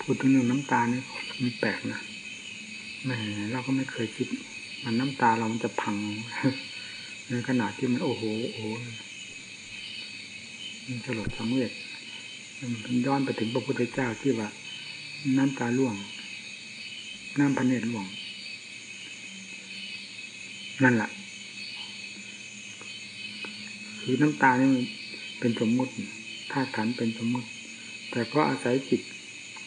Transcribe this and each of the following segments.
พูดถึงเรื่องน้ำตานี่มันแปลกนะแหม่เราก็ไม่เคยคิด มันน้ำตาเรามันจะพังในขณะที่มันโอ้โหโอ้โหมันสลดสังเวชมันย้อนไปถึงพระพุทธเจ้าที่ว่า น้ำตาล่วง น้ำพระเนตรล่วง นั่นแหละคือน้ำตานี่เป็นสมมุติธาตุขันเป็นสมมุติ แต่ก็อาศัยจิต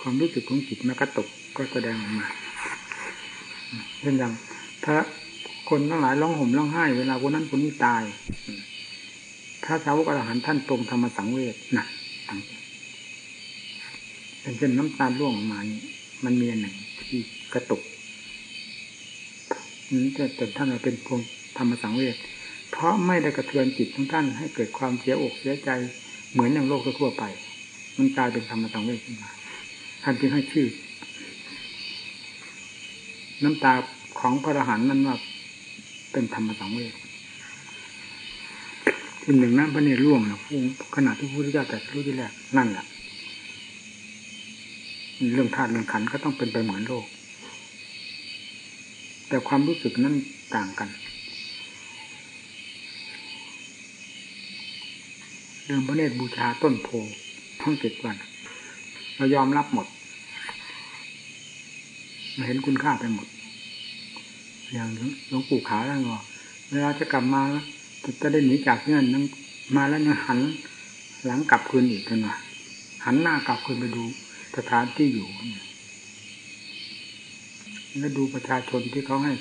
ความรู้สึกของจิตมากระตกก็แสดงออกมาเช่นอย่างถ้าคนทั้งหลายร้องห่มร้องไห้ เวลาคนนั้นคนนี้ตายพระสาวกอรหันท่านตรงธรรมสังเวชนะเป็นเช่นน้ำตาล่วงออกมานี่มันมีอันหนึ่งที่กระตุกนี่จะแต่ท่านเป็นพวงธรรมสังเวชเพราะไม่ได้กระเทือนจิตของท่านให้เกิดความเสียอกเสียใจเหมือนอย่างโลกทั่วไป มันกลายเป็นธรรมสังเวชขึ้นมา ท่านจึงให้ชื่อ น้ำตาของพระอรหันต์นั้นว่าเป็นธรรมสังเวชทีหนึ่งน้ำพระเนรล่วงนะขณะที่พระพุทธเจ้าแต่รู้ที่แรกนั่นแหละเรื่องธาตุเรื่องขันก็ต้องเป็นไปเหมือนโลก แต่ความรู้สึกนั้นต่างกัน เรื่องพระเนตรบูชาต้นโพทั้งเจ็ดวัน เรายอมรับหมด มาเห็นคุณค่าไปหมด อย่างหลวงปู่ขาแล้วก็เวลาจะกลับมาจะได้หนีจากเงื่อนนั้นมาแล้วยังหัน หลังกลับคืนอีกกันว่าหันหน้ากลับคืนไปดูสถานที่อยู่แล้วดูประชาชนที่เขาให้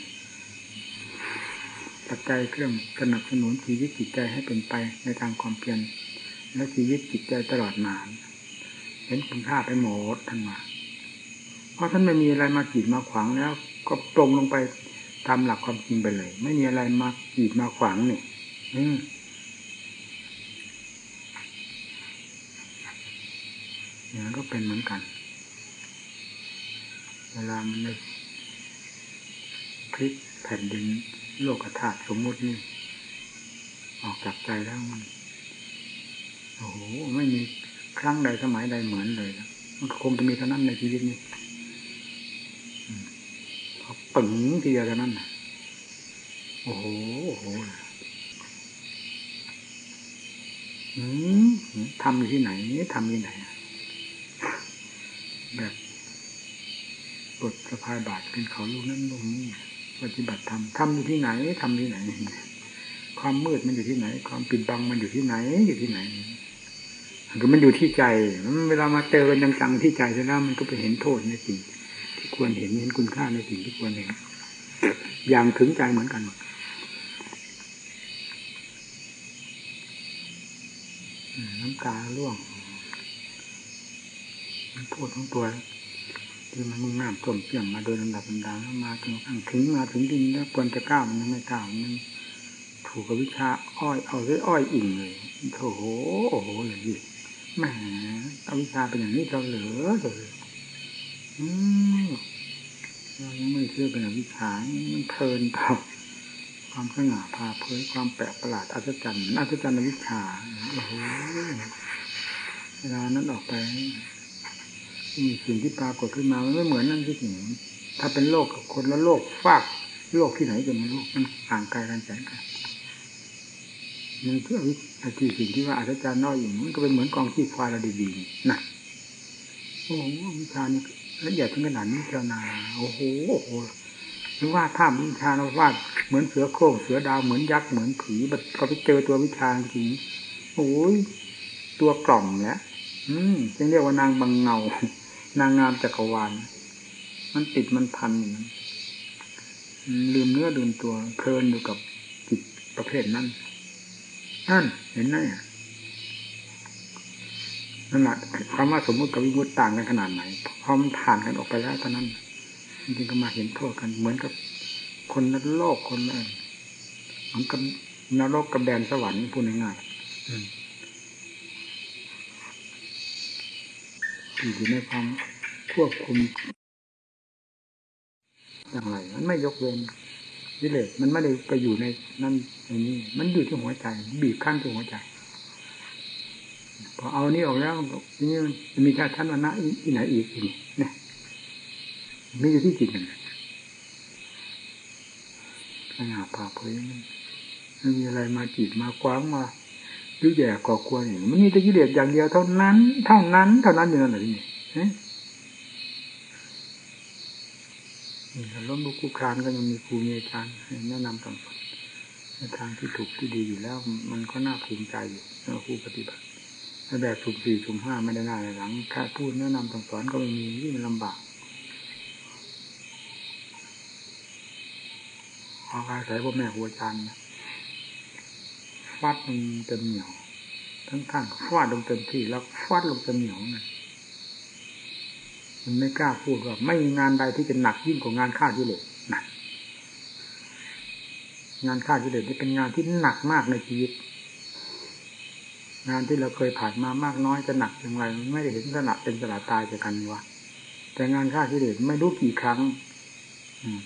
ปัจจัยเครื่องสนับสนุนชีวิตจิตใจให้เป็นไปในทางความเพียรและชีวิตจิตใจตลอดมาเห็นคุณค่าไปหมดท่านว่า เพราะท่านไม่มีอะไรมากีดมาขวางแล้ว ก็ตรงลงไปตามหลักความจริงไปเลย ไม่มีอะไรมากีดมาขวางเนี่อืมอย่างนั้นก็เป็นเหมือนกัน เวลามันในพลิกแผ่นดินโลกธาตุสมมุตินี่ ออกจากใจแล้วมัน โอ้โห ไม่มีครั้งใดสมัยใดเหมือนเลยนะมันคงจะมีเท่านั้นในชีวิตนี้ ปึ๋งทีเดียวเท่านั้นนะโอ้โหโอ้โหทำอยู่ที่ไหนทำที่ไหน แบบกดสะพายบาทขึ้นเขาลูกนั้นลูกนี้ปฏิบัติธรรมทำอยู่ที่ไหนทำที่ไหน ความมืดมันอยู่ที่ไหน ความปิดบังมันอยู่ที่ไหนอยู่ที่ไหนคือมันอยู่ที่ใจ เวลามาเจอกันจังๆที่ใจแล้วมันก็ไปเห็นโทษในสิ่ง ควรเห็นเห็นคุณค่าในสิ่งที่ควรเห็นอย่างถึงใจเหมือนกัน น้ำตาล่วงมันโทษของตัวที่มันมุ่งหน้าท่วมเปี่ยมมาโดยลำดับลำดับมาถึงถึงมาถึงดินแล้วควรจะก้าวมันยังไม่ก้าวมันถูกกับวิชาอ้อยเอาด้วยอ้อยอิ่งเลยโถโอ้โหเลยดิแหมเอาวิชาเป็นอย่างนี้เราเหลือเลย อืมเรายังไม่เชื่อเป็นวิชามันเพลินเปล่าความสง่าพาเผยความแปลกประหลาดอัศจรรย์อัศจรรย์วิชาโอ้โหเวลานั้นออกไปมีสิ่งที่ปรากฏขึ้นมามันไม่เหมือนนั่นที่จริงถ้าเป็นโลกกับคนละโลกฟากโลกที่ไหนจะไม่รู้มันห่างไกลกันแสนไกลมันเพื่อวิธีสิ่งที่ว่าอาจารย์น้อยอย่างมันก็เป็นเหมือนกองขี้ควายระดีๆนะโอ้โหวิชานี่ ละเอียดถึงขนาดนี้เจ้านาโอ้โหโอ้โหรือว่าถ้าวิชาเราวาดเหมือนเสือโคร่งเสือดาวเหมือนยักษ์เหมือนผีบัดก็ไปเจอตัววิชาจริงโอ้ยตัวกล่อมเนี่ยอืมจึงเรียกว่านางบังเงา นางงามจักรวาลมันติดมันพันลืมเนื้อลืมตัวเพลินอยู่กับจิตประเภทนั้นนั่นเห็นไหมนั่นแหละคำว่าสมมติกับวิมุตต่างกันขนาดไหน พ อมันผ่านกันออกไปแล้วตอนนั้นจริงๆก็มาเห็นโทษกัน เหมือนกับคนนโลกคนนั้นเหมือนกับนรกกับแดนสวรรค์พูดง่ายๆอยู่ในความควบคุม อย่างไร มันไม่ยกเว้นวิเลศมันไม่ได้ไปอยู่ในนั่นในนี้ มันอยู่ที่หัวใจ บีบขั้นที่หัวใจ พอเอานี้ออกแล้วนี่มันมีชาติชั้นวันนะที่ไหนอีกอีกเนี่ยมีอยู่ที่จิตนั่นขนาดผ่าเผยไม่มีอะไรมาจีบมากว้างมายุ่ยแย่ก่อกวนอย่างมันมีแต่กิเลสอย่างเดียวเท่านั้น เท่านั้น เท่านั้นอยู่นั่นแหละนี่นี่ล้มลุกคุกคานก็ยังมีครูมีอาจารย์แนะนำต่างๆในทางที่ถูกที่ดีอยู่แล้ว มันก็น่าภูมิใจอยู่ครูปฏิบัติ แบบสุ่มสี่สุ่มห้าไม่ได้หน้าหลังแค่พูดแนะนำสั่งสอนก็ไม่มีที่มันลำบากอาศัยพ่อแม่ครูอาจารย์ฟาดลงเต็มเหนียว ทั้งข้างฟาดลงเต็มที่แล้วฟาดลงเต็มเหนียวนั่นมันไม่กล้าพูดว่าไม่มีงานใดที่จะหนักยิ่งกว่างานฆ่ากิเลสหนักงานฆ่ากิเลสนี่เป็นงานที่หนักมากในชีวิต งานที่เราเคยผ่านมามากน้อยจะหนักอย่างไรไม่ได้เห็นสนะเป็นสละตายจากกันวะแต่งานฆ่ากิเลสไม่รู้กี่ครั้ง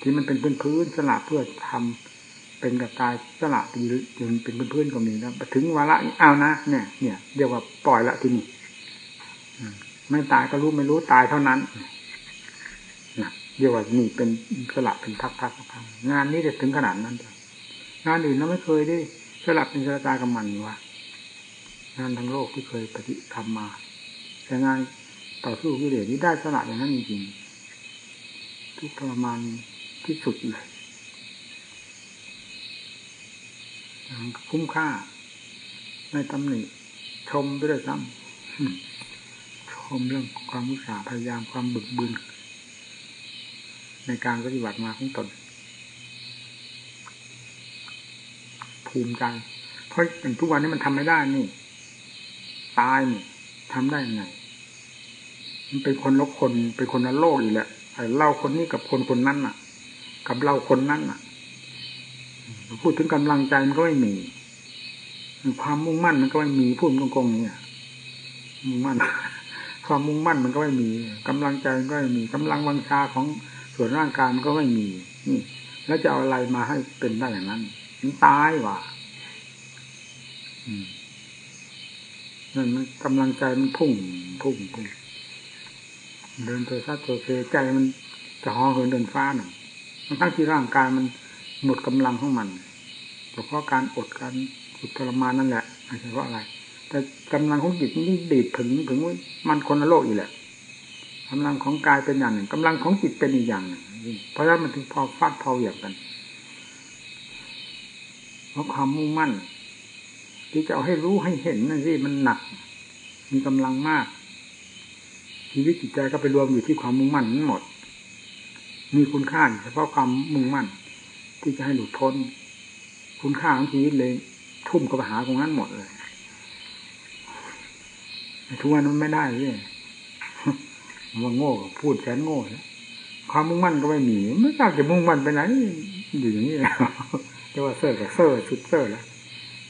ที่มันเป็นพื้นพื้นสละเพื่อทำเป็นกับตายสละยืนเป็นเพื้นพื้นก็มีแล้วถึงวาระเอานะเนี่ย เนี่ยเรียกว่าปล่อยละที่นี่ไม่ตายก็รู้ไม่รู้ตายเท่านั้นนะเรียกว่านี่เป็นสละเป็นทักทักทักงานนี้จะถึงขนาดนั้นจ้ะงานอื่นเราไม่เคยได้สลับเป็นสละตายกับมันวะ งานทั้งโลกที่เคยปฏิทำมา แต่งานต่อสู้กิเลสนี้ได้สละอย่างนั้นจริงๆทุกทรมานที่สุดเลยคุ้มค่าในตำหนิชมไปด้วยซ้ำชมเรื่องความมุสาพยายามความบึกบึนในการปฏิบัติมาของตนภูมิใจเพราะอย่างทุกวันนี้มันทำไม่ได้นี่ ตายนี่ทำได้ยังไง มันเป็นคนลกคนเป็นคนละโลกอีกแหละไอ้เล่าคนนี้กับคนคนนั้นน่ะ กับเราคนนั้นน่ะ พูดถึงกำลังใจมันก็ไม่มี ความมุ่งมั่นมันก็ไม่มีพูดตรงๆเนี่ยมุ่งมั่นความมุ่งมั่นมันก็ไม่มีกำลังใจมันก็ไม่มีกำลังวังชาของส่วนร่างกายมันก็ไม่มีนี่แล้วจะเอาอะไรมาให้เป็นได้อย่างนั้นมันตายว่ะ นั่นมันกำลังใจมันพุ่งพุ่งพุ่งเดินตัวซัดตัวเซใจมันจะห่อเหินเดินฟ้าหนึ่งมันทั้งที่ร่างกายมันหมดกำลังของมันเฉพาะการอดการฝึกทรมานนั่นแหละไม่ใช่เพราะอะไร แต่กำลังของจิตนี่ดีดถึงถึงมันคนละโลกอีกแหละกำลังของกายเป็นอย่างหนึ่งกำลังของจิตเป็นอีกอย่างหนึ่งเพราะฉะนั้นมันถึงพอฟาดพอเหยียบกัน เพราะความมุ่งมั่น ที่จะเอาให้รู้ให้เห็นนั่นสิมันหนัก มีกำลังมาก ชีวิตจิตใจก็ไปรวมอยู่ที่ความมุ่งมั่นนั้นหมด มีคุณค่าเฉพาะความมุ่งมั่น ที่จะให้หลุดพ้น คุณค่าของชีวิตเลย ทุ่มกับหาตรงนั้นหมดเลยทุกวันนั้นไม่ได้เลยว่าโง่พูดแสนโง่ความมุ่งมั่นก็ไม่มีไม่ทราบจะมุ่งมั่นไปไหนอยู่อย่างนี้แล้วจะว่าเซ่อกับเซ่อชุดเซ่อแล้ว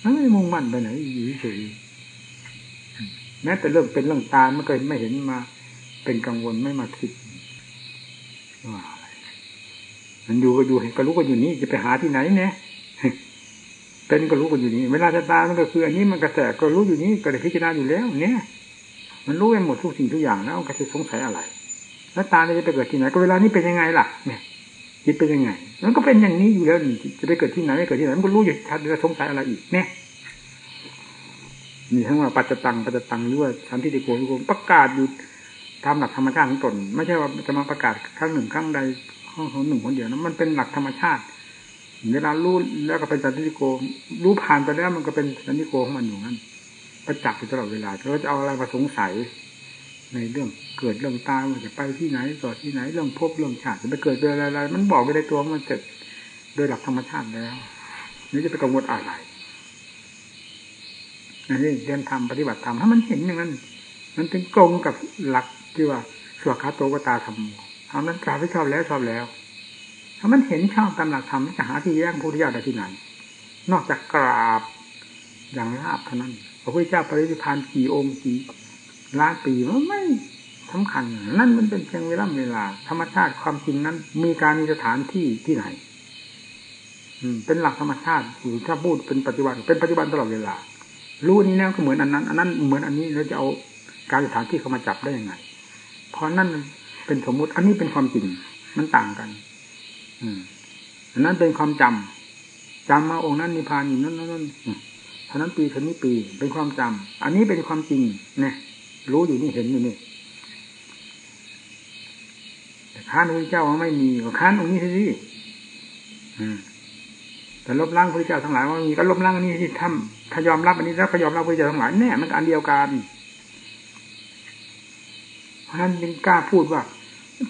ไม่มุ่งมั่นไปไหนอยู่เฉยแม้แต่เรื่องเป็นเรื่องตายไม่เคยไม่เห็นมา เป็นกังวลไม่มาคิดว่ามันอยู่ก็อยู่ก็รู้ก็อยู่นี่จะไปหาที่ไหนเนี่ยเป็นก็รู้ก็อยู่นี่เวลาจะตายมันก็คือ อันนี้มันกระแสก็รู้อยู่นี่ก็ได้พิจารณาอยู่แล้ว เนี่ย มันรู้ไปหมดทุกสิ่งทุกอย่างแล้วก็จะสงสัยอะไร แล้วตาจะไปเกิดที่ไหนก็เวลานี้เป็นยังไงล่ะ เนี่ย จิตเป็นยังไงมันก็เป็นอย่างนี้อยู่แล้วนี่จะไปเกิดที่ไหนไม่เกิดที่ไหนมันก็รู้อยู่ชัดจะสงสัยอะไรอีกเนี่ยนี่ทั้งว่าปัจจตังปัจจตังหรือว่าชันที่ติโกโกประกาศอยู่ตามหลักธรรมชาติของตน ไม่ใช่ว่าจะมาประกาศครั้งหนึ่งครั้งใดของหนึ่งคนเดียวนะมันเป็นหลักธรรมชาติเวลารู้แล้วก็เป็นสันติโกรู้ผ่านไปแล้วมันก็เป็นสันติโกของมันอยู่นั้นประจักษ์อยู่ตลอดเวลาเราจะเอาอะไรมาสงสัย ในเรื่องเกิดเรื่องตายว่าจะไปที่ไหนต่อที่ไหนเรื่องพบเรื่องชาติจะไปเกิดเรื่องอะไรมันบอกไปในตัวมันเสร็จโดยหลักธรรมชาติแล้วนี่จะไปกังวลอะไรอันนี้เรียนทำปฏิบัติธรรมถ้ามันเห็นอย่างนั้น มันถึงตรงกับหลักที่ว่าสวดคาโตกตาธรรมทำนั้นกลาวไปชอบแล้วชอบแล้ว ถ้ามันเห็นชอบตามหลักธรรมจะหาที่แย่งผู้ที่ยาได้ที่ไหน นอกจากกราบอย่างราบเท่านั้นพระพุทธเจ้าปรินิพานกี่องค์กี่ ล้านปีมันไม่สำคัญ นั่นมันเป็นเพียงเวลาเวลา ธรรมชาติความจริงนั้น มีการมีสถานที่ที่ไหนอืมเป็นหลักธรรมชาติอยู่ถ้าพูดเป็นปัจจุบันเป็นปัจจุบันตลอดเวลา รู้นี้แล้วก็เหมือนอันนั้น อันนั้นเหมือนอันนี้เราจะเอาการสถานที่เข้ามาจับได้ยังไง เพราะนั่นเป็นสมมุติ อันนี้เป็นความจริง มันต่างกัน อืมอันนั้นเป็นความจำจำมาองค์นั้นนิพพานอยู่นั่นนั่นนั่นท่านั้นปีท่านี้ปี เป็นความจำอันนี้เป็นความจริงเนี่ย รู้อยู่นี่เห็นอยู่นี่แต่ค้านพระเจ้าว่าไม่มีก็ค้านองค์นี้สิแต่ลบล้างพระเจ้าทั้งหลายว่ามีก็ลบล้างอันนี้ที่ทำถ้ายอมรับอันนี้แล้วก็ยอมรับพระเจ้าทั้งหลายแน่มันอันเดียวกัน เพราะฉะนั้นจึงกล้าพูดว่า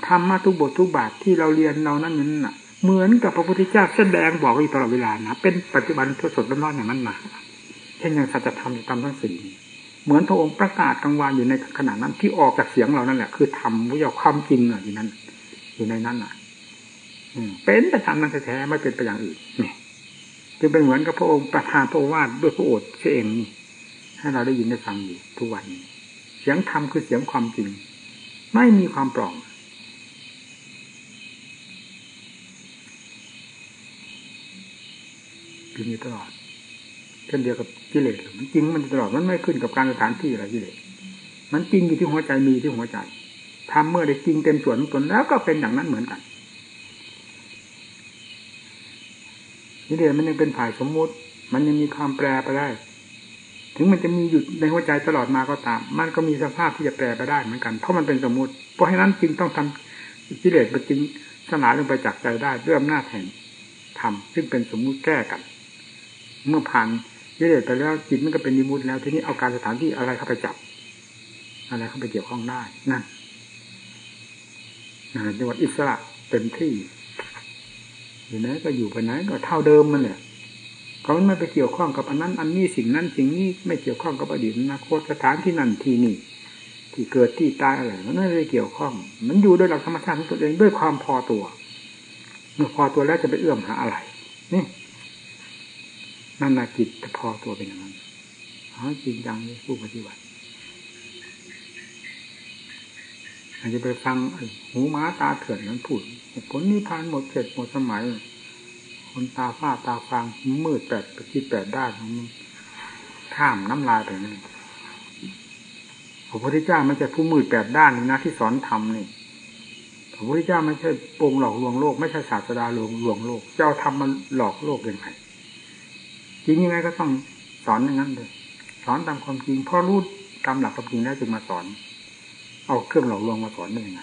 ธรรมะทุกบททุกบาทที่เราเรียนเรานั่นนั้นน่ะ เหมือนกับพระพุทธเจ้าแสดงบอกอยู่ตลอดเวลานะเป็นปัจจุบันทดสดร้อนๆอย่างนั้นมาเช่นอย่างสัจธรรมตามทั้งสี่ เหมือนพระองค์ประกาศกลางวันอยู่ในขณะนั้น ที่ออกจากเสียงเรานั่นแหละคือธรรมวิญญาความจริงอยู่นั้น อยู่ในนั้นอะเป็นประจำนั้นแท้ๆไม่เป็นไปอย่างอื่นนี่จึงเป็นเหมือนกับพระองค์ประทานพระวาทด้วยพระโอษฐ์เองนี่ให้เราได้ยินได้ฟังอยู่ทุกวันเสียงธรรมคือเสียงความจริง ไม่มีความปลอมจริงอยู่ตลอด เช่นเดียวกับกิเลสมันจริงมันตลอดมันไม่ขึ้นกับการสถานที่อะไรกิเลสมันจริงอยู่ที่หัวใจมีที่หัวใจทำเมื่อได้จริงเต็มส่วนตนแล้วก็เป็นอย่างนั้นเหมือนกันกิเลสมันยังเป็นฝ่ายสมมุติ มันยังมีความแปรไปได้ ถึงมันจะมีอยู่ในหัวใจตลอดมาก็ตาม มันก็มีสภาพที่จะแปรไปได้เหมือนกันเพราะมันเป็นสมมุติ เพราะฉะนั้นจึงต้องทำกิเลสไปจริงสลายลงไปจากใจได้ด้วยอำนาจแห่งธรรมซึ่งเป็นสมมุติแก้กัน เมื่อผ่าน กิเลสไปแล้วจิตมันก็เป็นนิมุตแล้วทีนี้เอาการสถานที่อะไรเข้าไปจับ อะไรเข้าไปเกี่ยวข้องได้นั่นจังหวัดอิสระเต็มที่อยู่ไหนก็อยู่ไปไหนก็เท่าเดิมมันเนี่ยเขาไม่ไปเกี่ยวข้องกับอันนั้น อันนี้สิ่งนั้นสิ่งนี้ไม่เกี่ยวข้องกับอดีตอนาคตสถานที่นั่นที่นี่ ที่เกิดที่ตายอะไรมันไม่ได้เกี่ยวข้อง มันอยู่ด้วยหลักธรรมชาติของตัวเองด้วยความพอตัวเมื่อพอตัวแล้วจะไปเอื้อมหาอะไร นี่ นั่นนาจิตพอตัวเป็นอย่างนั้นอ๋อจริงจังเลยผู้ปฏิบัติอาจจะไปฟังหูม้าตาเถื่อนนั้นพูดผลนิพพานหมดเสร็จหมดสมัย คนตาฝ้าตาฟังมืดแปดปคิดแปดด้านมันข้ามน้ำลายไปนี่พระพุทธเจ้าไม่ใช่ผู้มืดแปดด้านนะที่สอนธรรมนี่พระพุทธเจ้าไม่ใช่ปงหลอกลวงโลก ไม่ใช่ศาสดาลวงลวงโลก เจ้าทำมันหลอกโลกยังไง จริงยังไงก็ต้องสอนอย่างนั้นเลย สอนตามความจริงพ่อรู้ตามหลักความจริงแล้วจึงมาสอน เอาเครื่องหลอกลวงมาสอนได้ยังไง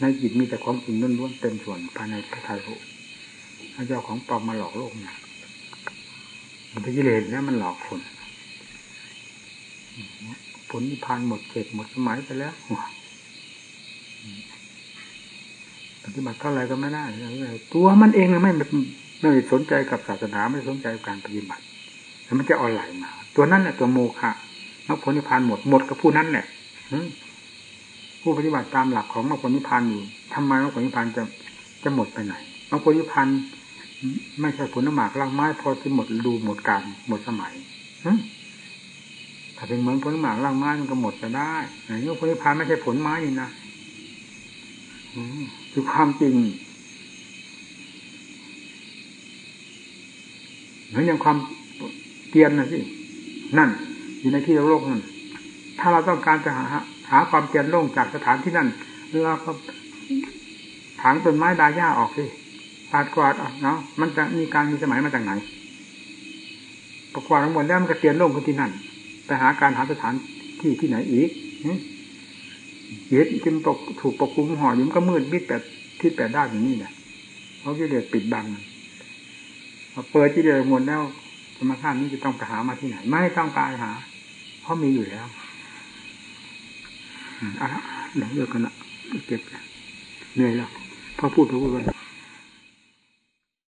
ในจิตมีแต่ความจริงล้วนๆเต็มส่วนภายในพระทัยพระพระเจ้าของปลอมมาหลอกโลกเนี่ยมันเป็นกิเลสแล้วมันหลอกคนผลนิพพานหมดเขตหมดสมัยไปแล้วปฏิบัติเท่าไรก็ไม่ได้ตัวมันเองไม่ ไม่สนใจกับศาสนาไม่สนใจการปฏิบัติแล้วมันจะอ่อนไหลมา ตัวนั้นแหละตัวโมฆะมรรคผลนิพพานหมดหมดกับผู้นั้นแหละผู้ปฏิบัติตามหลักของมรรคผลนิพพานอยู่ทำไมมรรคผลนิพพานจะจะหมดไปไหนมรรคผลนิพพานไม่ใช่ผลน้ำหมากล่างไม้พอจะหมดดูหมดการหมดสมัยถ้าเป็นเหมือนผลน้ำหมากล่างไม้มันก็หมดจะได้อันนี้ผลนิพพานไม่ใช่ผลไม้นี่นะคือความจริง เหมือนอย่างความเตียนนะสินั่น อยู่ในที่โลกนั่นถ้าเราต้องการจะหาหาความเตียนโล่งจากสถานที่นั่นเราก็ถางต้นไม้ดาหญ้าออกสิปาดกวาดออกเนาะมันจะมีการมีสมัยมาจากไหนประกวาดทั้งหมดแล้วมันก็เตียนโล่งขึ้นที่นั่นไปหาการหาสถานที่ที่ไหนอีกเย็ดจึงถูกปกคลุมห่อยุ่มก็มืดมิดแบบที่แปดด้านอย่างนี้แหละเพราะกิเลสปิดบัง เปิดที่เดียวหมดแล้วธรรมชาตินี้จะต้องไปหามาที่ไหน ไม่ต้องการหา เพราะมีอยู่แล้วอะเดี๋ยวเลิกกันละเก็บเหนื่อยแล้วพอพูดพอพูดกัน